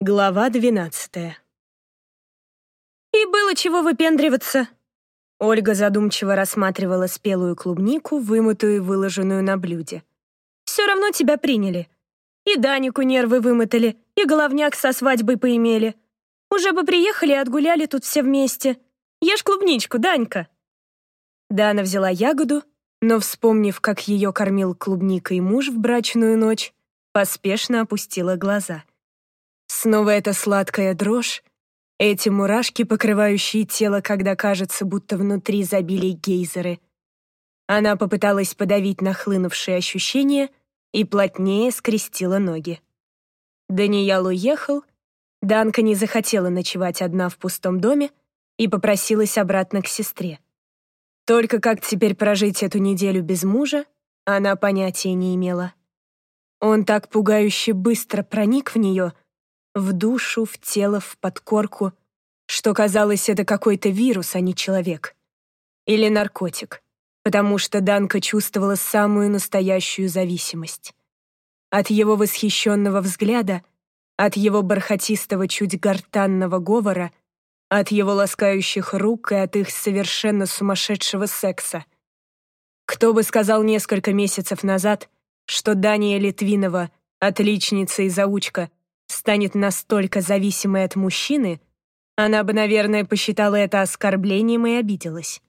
Глава двенадцатая. «И было чего выпендриваться!» Ольга задумчиво рассматривала спелую клубнику, вымытую и выложенную на блюде. «Все равно тебя приняли. И Данику нервы вымотали, и головняк со свадьбой поимели. Уже бы приехали и отгуляли тут все вместе. Ешь клубничку, Данька!» Дана взяла ягоду, но, вспомнив, как ее кормил клубникой муж в брачную ночь, поспешно опустила глаза. Снова эта сладкая дрожь, эти мурашки, покрывающие тело, когда кажется, будто внутри забили гейзеры. Она попыталась подавить нахлынувшие ощущения и плотнее скрестила ноги. Даниял уехал, Данка не захотела ночевать одна в пустом доме и попросилась обратно к сестре. Только как теперь прожить эту неделю без мужа, она понятия не имела. Он так пугающе быстро проник в нее, в душу, в тело, в подкорку, что казалось, это какой-то вирус, а не человек. Или наркотик, потому что Данка чувствовала самую настоящую зависимость. От его восхищенного взгляда, от его бархатистого, чуть гортанного говора, от его ласкающих рук и от их совершенно сумасшедшего секса. Кто бы сказал несколько месяцев назад, что Дания Литвинова, отличница и заучка, станет настолько зависимой от мужчины, она бы, наверное, посчитала это оскорблением и обиделась.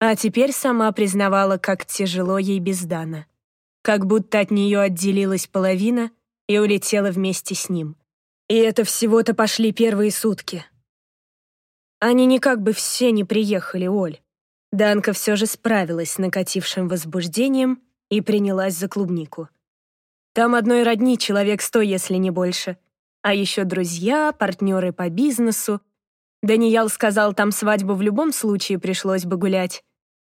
А теперь сама признавала, как тяжело ей без Дана. Как будто от нее отделилась половина и улетела вместе с ним. И это всего-то пошли первые сутки. Они никак бы все не приехали, Оль. Данка все же справилась с накатившим возбуждением и принялась за клубнику. Там одной родни человек сто, если не больше. А еще друзья, партнеры по бизнесу. Даниял сказал, там свадьбу в любом случае пришлось бы гулять.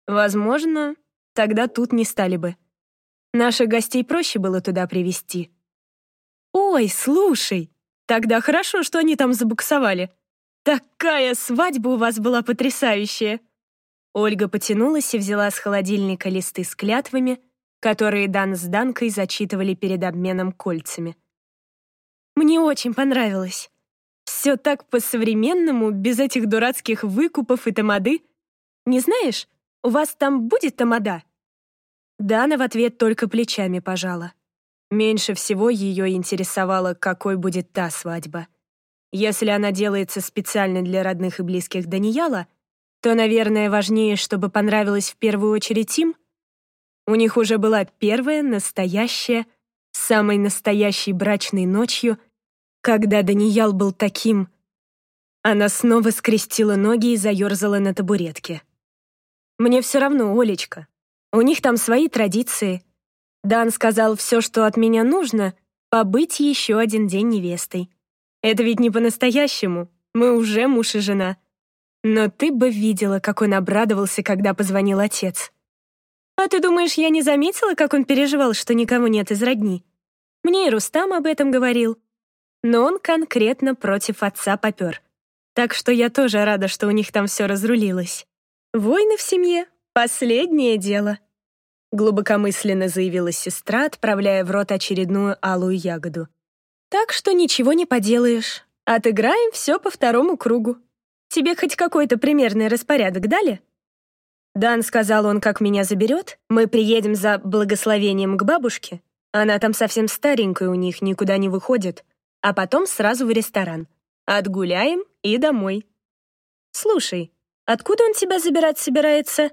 Возможно, тогда тут не стали бы. Наших гостей проще было туда привести. «Ой, слушай, тогда хорошо, что они там забуксовали. Такая свадьба у вас была потрясающая!» Ольга потянулась и взяла с холодильника листы с клятвами, которые Дан с Данкой зачитывали перед обменом кольцами. «Мне очень понравилось. Все так по-современному, без этих дурацких выкупов и тамады. Не знаешь, у вас там будет тамада?» Дана в ответ только плечами пожала. Меньше всего ее интересовало, какой будет та свадьба. Если она делается специально для родных и близких Данияла, то, наверное, важнее, чтобы понравилось в первую очередь им, у них уже была первая настоящая, самой настоящей брачной ночью, когда Даниял был таким... Она снова скрестила ноги и заерзала на табуретке. «Мне все равно, Олечка. У них там свои традиции. Дан сказал, все, что от меня нужно, побыть еще один день невестой. Это ведь не по-настоящему. Мы уже муж и жена. Но ты бы видела, как он обрадовался, когда позвонил отец. «А ты думаешь, я не заметила, как он переживал, что никого нет из родни? Мне и Рустам об этом говорил. Но он конкретно против отца попер. Так что я тоже рада, что у них там все разрулилось. Войны в семье — последнее дело», — глубокомысленно заявила сестра, отправляя в рот очередную алую ягоду. «Так что ничего не поделаешь. Отыграем все по второму кругу. Тебе хоть какой-то примерный распорядок дали?» Дан сказал он, как меня заберет. Мы приедем за благословением к бабушке. Она там совсем старенькая у них, никуда не выходит. А потом сразу в ресторан. Отгуляем и домой. Слушай, откуда он тебя забирать собирается?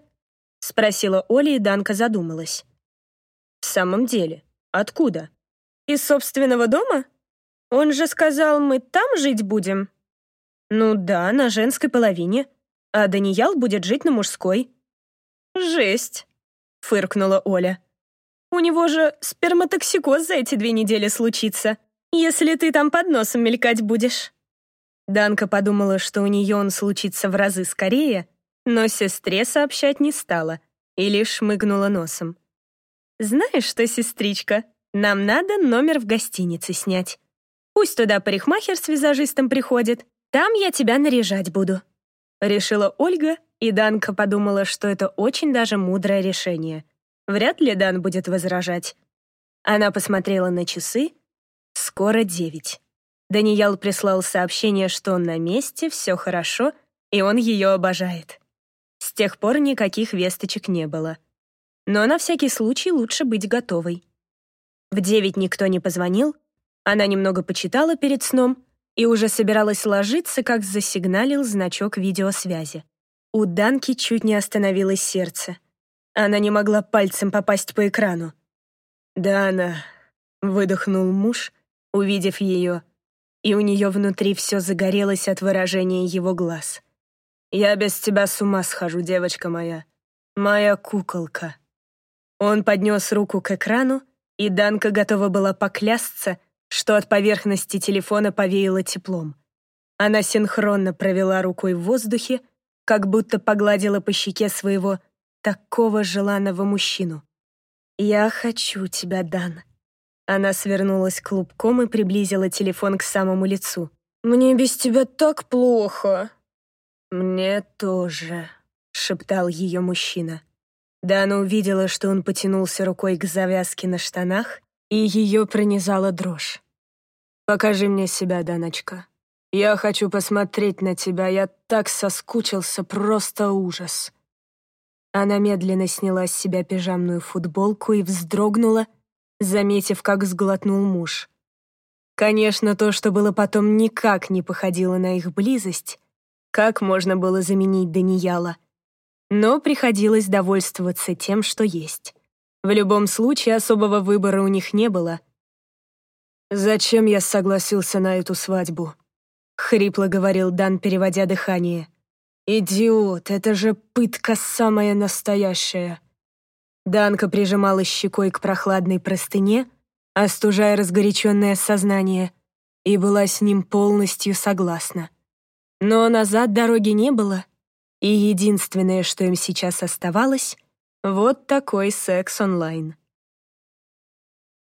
Спросила Оля, и Данка задумалась. В самом деле, откуда? Из собственного дома? Он же сказал, мы там жить будем. Ну да, на женской половине. А Даниял будет жить на мужской. «Жесть!» — фыркнула Оля. «У него же сперматоксикоз за эти две недели случится, если ты там под носом мелькать будешь». Данка подумала, что у нее он случится в разы скорее, но сестре сообщать не стала и лишь шмыгнула носом. «Знаешь что, сестричка, нам надо номер в гостинице снять. Пусть туда парикмахер с визажистом приходит, там я тебя наряжать буду», — решила Ольга и Данка подумала, что это очень даже мудрое решение. Вряд ли Дан будет возражать. Она посмотрела на часы. Скоро девять. Даниял прислал сообщение, что он на месте, все хорошо, и он ее обожает. С тех пор никаких весточек не было. Но на всякий случай лучше быть готовой. В девять никто не позвонил, она немного почитала перед сном и уже собиралась ложиться, как засигналил значок видеосвязи. У Данки чуть не остановилось сердце. Она не могла пальцем попасть по экрану. «Дана», — выдохнул муж, увидев ее, и у нее внутри все загорелось от выражения его глаз. «Я без тебя с ума схожу, девочка моя. Моя куколка». Он поднес руку к экрану, и Данка готова была поклясться, что от поверхности телефона повеяло теплом. Она синхронно провела рукой в воздухе, как будто погладила по щеке своего такого желанного мужчину. «Я хочу тебя, Дан». Она свернулась клубком и приблизила телефон к самому лицу. «Мне без тебя так плохо». «Мне тоже», — шептал ее мужчина. Дана увидела, что он потянулся рукой к завязке на штанах, и ее пронизала дрожь. «Покажи мне себя, Даночка. Я хочу посмотреть на тебя, я так соскучился, просто ужас». Она медленно сняла с себя пижамную футболку и вздрогнула, заметив, как сглотнул муж. Конечно, то, что было потом, никак не походило на их близость. Как можно было заменить Данияла? Но приходилось довольствоваться тем, что есть. В любом случае, особого выбора у них не было. «Зачем я согласился на эту свадьбу?» — хрипло говорил Дан, переводя дыхание. «Идиот, это же пытка самая настоящая!» Данка прижимала щекой к прохладной простыне, остужая разгоряченное сознание, и была с ним полностью согласна. Но назад дороги не было, и единственное, что им сейчас оставалось, вот такой секс онлайн.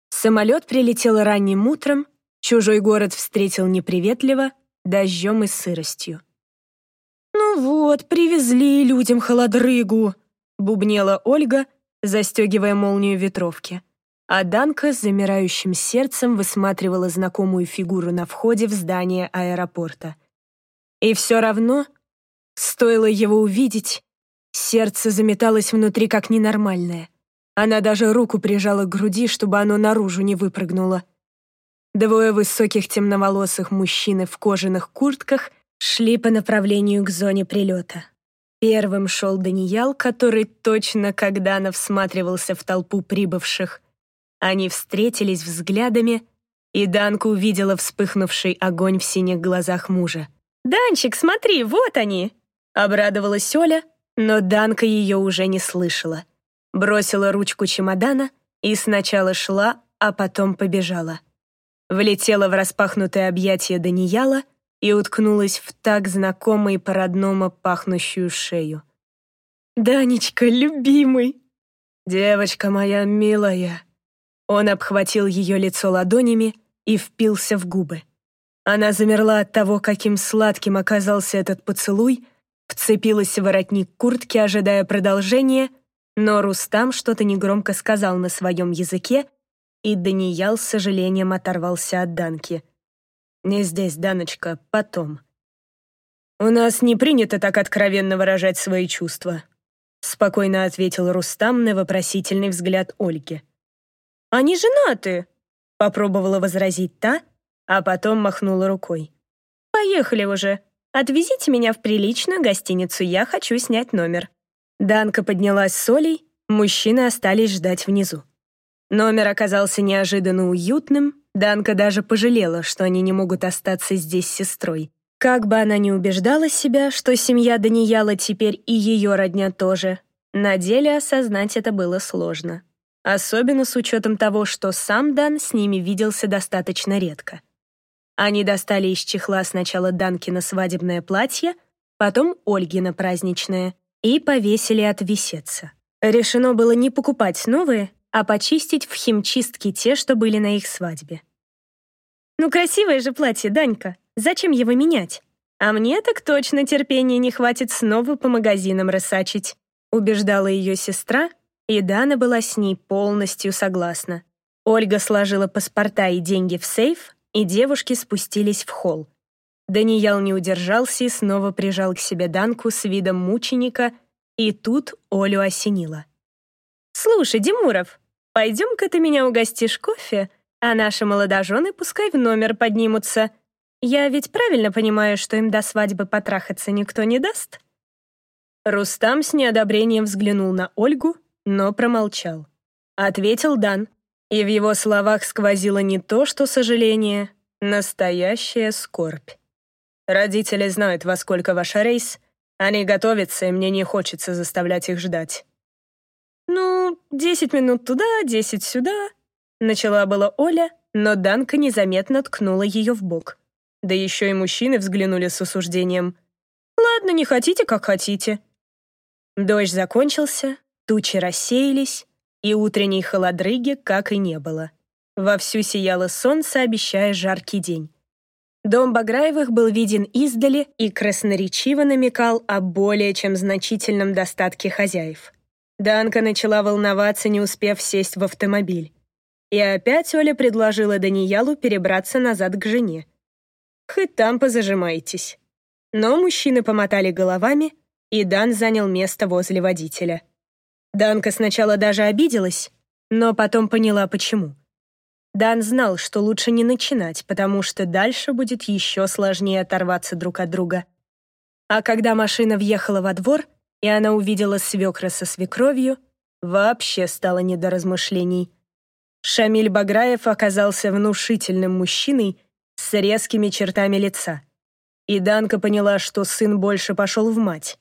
Самолет прилетел ранним утром, чужой город встретил неприветливо, дождем и сыростью. «Ну вот, привезли людям холодрыгу», — бубнела Ольга, застегивая молнию ветровки. А Данка с замирающим сердцем высматривала знакомую фигуру на входе в здание аэропорта. И все равно, стоило его увидеть, сердце заметалось внутри как ненормальное. Она даже руку прижала к груди, чтобы оно наружу не выпрыгнуло. Двое высоких темноволосых мужчин в кожаных куртках шли по направлению к зоне прилета. Первым шел Даниял, который точно когда-то всматривался в толпу прибывших. Они встретились взглядами, и Данка увидела вспыхнувший огонь в синих глазах мужа. «Данчик, смотри, вот они!» Обрадовалась Оля, но Данка ее уже не слышала. Бросила ручку чемодана и сначала шла, а потом побежала. Влетела в распахнутое объятие Данияла — и уткнулась в так знакомый по-родному пахнущую шею. «Данечка, любимый!» «Девочка моя милая!» Он обхватил ее лицо ладонями и впился в губы. Она замерла от того, каким сладким оказался этот поцелуй, вцепилась в воротник куртки, ожидая продолжения, но Рустам что-то негромко сказал на своем языке, и Даниял с сожалением оторвался от Данки — «Не здесь, Даночка, потом». «У нас не принято так откровенно выражать свои чувства», спокойно ответил Рустам на вопросительный взгляд Ольги. «Они женаты», — попробовала возразить та, а потом махнула рукой. «Поехали уже. Отвезите меня в приличную гостиницу, я хочу снять номер». Данка поднялась с Олей, мужчины остались ждать внизу. Номер оказался неожиданно уютным, Данка даже пожалела, что они не могут остаться здесь с сестрой. Как бы она ни убеждала себя, что семья Данияла теперь и ее родня тоже, на деле осознать это было сложно. Особенно с учетом того, что сам Дан с ними виделся достаточно редко. Они достали из чехла сначала Данкино свадебное платье, потом Ольгино праздничное, и повесили отвисеться. Решено было не покупать новые, а почистить в химчистке те, что были на их свадьбе. «Ну, красивое же платье, Данька. Зачем его менять? А мне так точно терпения не хватит снова по магазинам рысачить», убеждала ее сестра, и Дана была с ней полностью согласна. Ольга сложила паспорта и деньги в сейф, и девушки спустились в холл. Даниял не удержался и снова прижал к себе Данку с видом мученика, и тут Олю осенило. «Слушай, Димуров, пойдем-ка ты меня угостишь кофе, а наши молодожены пускай в номер поднимутся. Я ведь правильно понимаю, что им до свадьбы потрахаться никто не даст?» Рустам с неодобрением взглянул на Ольгу, но промолчал. Ответил Дан, и в его словах сквозило не то, что сожаление, настоящая скорбь. Родители знают, во сколько ваш рейс. Они готовятся, и мне не хочется заставлять их ждать. «Ну, десять минут туда, десять сюда», — начала была Оля, но Данка незаметно ткнула ее в бок. Да еще и мужчины взглянули с осуждением. «Ладно, не хотите, как хотите». Дождь закончился, тучи рассеялись, и утренней холодрыги как и не было. Вовсю сияло солнце, обещая жаркий день. Дом Баграевых был виден издали и красноречиво намекал о более чем значительном достатке хозяев. Данка начала волноваться, не успев сесть в автомобиль. И опять Оля предложила Даниялу перебраться назад к жене. «Хоть там позажимайтесь». Но мужчины помотали головами, и Дан занял место возле водителя. Данка сначала даже обиделась, но потом поняла, почему. Дан знал, что лучше не начинать, потому что дальше будет еще сложнее оторваться друг от друга. А когда машина въехала во двор, и она увидела свекра со свекровью, вообще стало не до размышлений. Шамиль Баграев оказался внушительным мужчиной с резкими чертами лица. И Данка поняла, что сын больше пошел в мать.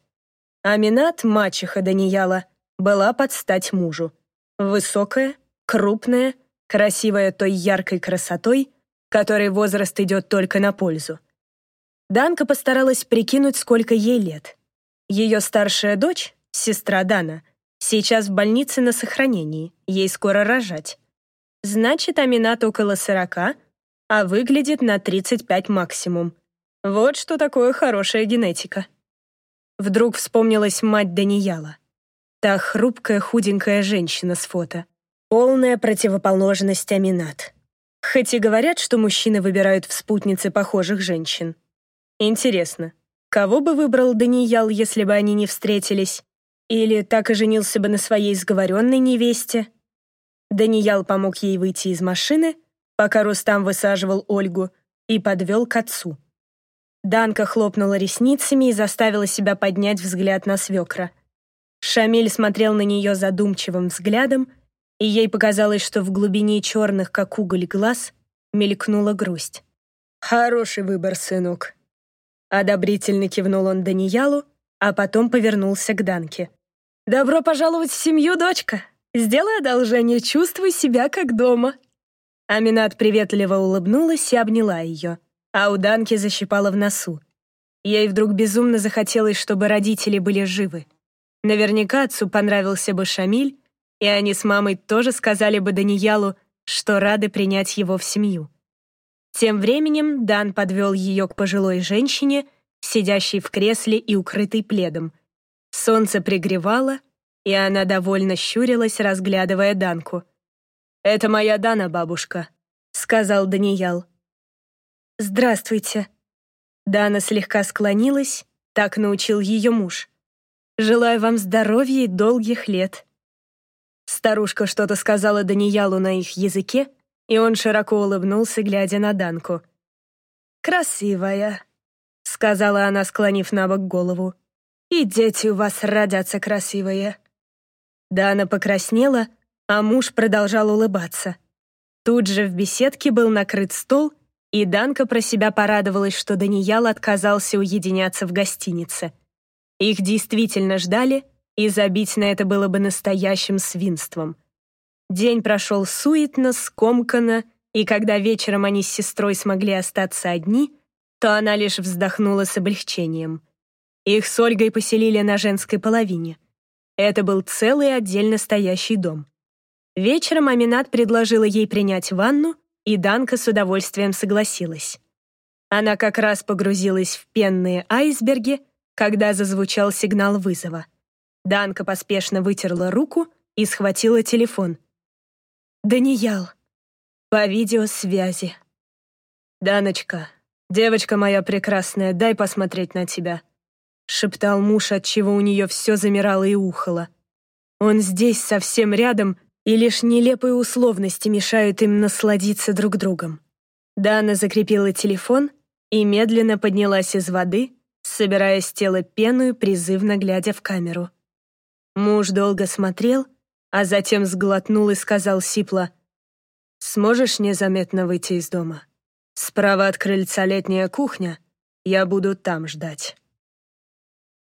Аминат, мачеха Данияла, была под стать мужу. Высокая, крупная, красивая той яркой красотой, которой возраст идет только на пользу. Данка постаралась прикинуть, сколько ей лет. Ее старшая дочь, сестра Дана, сейчас в больнице на сохранении, ей скоро рожать. Значит, Аминат около сорока, а выглядит на 35 максимум. Вот что такое хорошая генетика. Вдруг вспомнилась мать Данияла. Та хрупкая худенькая женщина с фото. Полная противоположность Аминат. Хоть и говорят, что мужчины выбирают в спутнице похожих женщин. Интересно, кого бы выбрал Даниял, если бы они не встретились? Или так и женился бы на своей сговоренной невесте? Даниял помог ей выйти из машины, пока Рустам высаживал Ольгу, и подвел к отцу. Данка хлопнула ресницами и заставила себя поднять взгляд на свекра. Шамиль смотрел на нее задумчивым взглядом, и ей показалось, что в глубине черных, как уголь, глаз мелькнула грусть. «Хороший выбор, сынок». Одобрительно кивнул он Даниялу, а потом повернулся к Данке. «Добро пожаловать в семью, дочка! Сделай одолжение, чувствуй себя как дома!» Аминат приветливо улыбнулась и обняла ее, а у Данки защипала в носу. Ей вдруг безумно захотелось, чтобы родители были живы. Наверняка отцу понравился бы Шамиль, и они с мамой тоже сказали бы Даниялу, что рады принять его в семью. Тем временем Дан подвел ее к пожилой женщине, сидящей в кресле и укрытой пледом. Солнце пригревало, и она довольно щурилась, разглядывая Данку. «Это моя Дана, бабушка», — сказал Даниял. «Здравствуйте». Дана слегка склонилась, так научил ее муж. «Желаю вам здоровья и долгих лет». Старушка что-то сказала Даниялу на их языке, и он широко улыбнулся, глядя на Данку. «Красивая», — сказала она, склонив на бок голову. «И дети у вас родятся красивые». Дана покраснела, а муж продолжал улыбаться. Тут же в беседке был накрыт стол, и Данка про себя порадовалась, что Даниял отказался уединяться в гостинице. Их действительно ждали — и забить на это было бы настоящим свинством. День прошел суетно, скомканно, и когда вечером они с сестрой смогли остаться одни, то она лишь вздохнула с облегчением. Их с Ольгой поселили на женской половине. Это был целый отдельно стоящий дом. Вечером Аминат предложила ей принять ванну, и Данка с удовольствием согласилась. Она как раз погрузилась в пенные айсберги, когда зазвучал сигнал вызова — Данка поспешно вытерла руку и схватила телефон. «Даниял. По видеосвязи». «Даночка, девочка моя прекрасная, дай посмотреть на тебя», — шептал муж, отчего у нее все замирало и ухало. Он здесь, совсем рядом, и лишь нелепые условности мешают им насладиться друг другом. Дана закрепила телефон и медленно поднялась из воды, собирая с тела пену и призывно глядя в камеру. Муж долго смотрел, а затем сглотнул и сказал сипло, «Сможешь незаметно выйти из дома? Справа от крыльца летняя кухня, я буду там ждать».